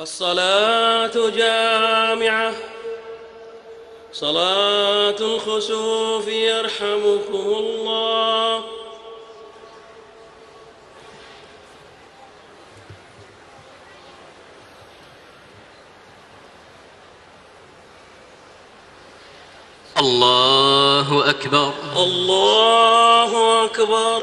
الصلاة جامعة. صلاة الخسوف يرحمكم الله. الله أكبر. الله أكبر.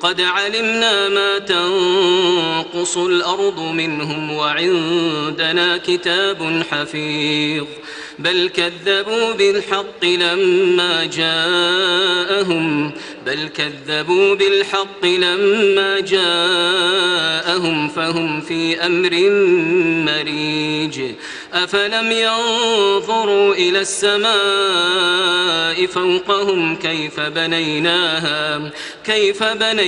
قد علمنا ما تنقص الأرض منهم وعندنا كتاب حفيظ. بل كذبوا بالحق لما جاءهم بل كذبوا بالحق لما جاءهم فهم في أمر مريج. أفلم ينظروا إلى السماء فوقهم كيف بنيناها كيف بنيناها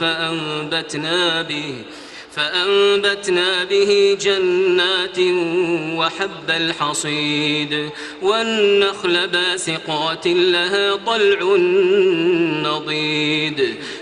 فأنبتنا به فأنبتنا به جنات وحب الحصيد. والنخل باسقات لها طلع نضيد.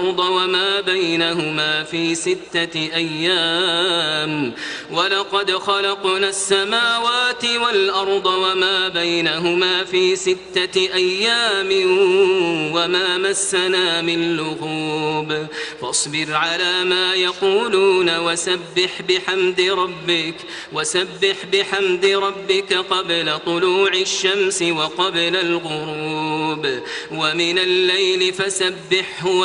وما بينهما في ستة أيام. ولقد خلقنا السماوات والأرض وما بينهما في ستة أيام وما مسنا من لغوب. فاصبر على ما يقولون وسبح بحمد ربك وسبح بحمد ربك قبل طلوع الشمس وقبل الغروب. ومن الليل فسبحه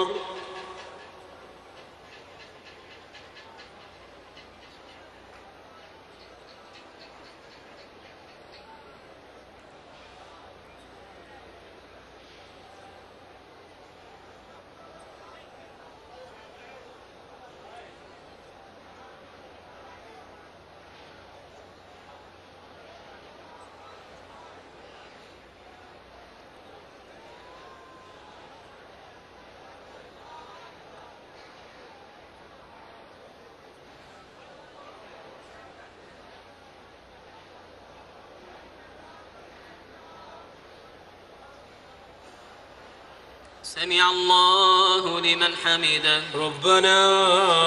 سمع الله لمن حمده. ربنا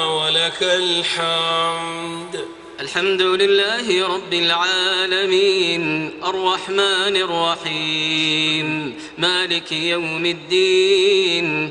ولك الحمد. الحمد لله رب العالمين. الرحمن الرحيم. مالك يوم الدين.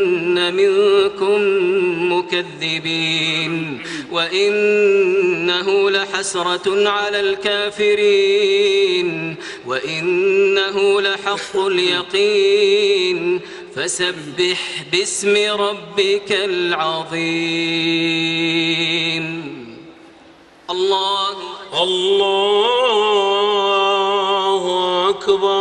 منكم مكذبين وإنه لحسرة على الكافرين وإنه لحق اليقين فسبح باسم ربك العظيم الله الله أكبر.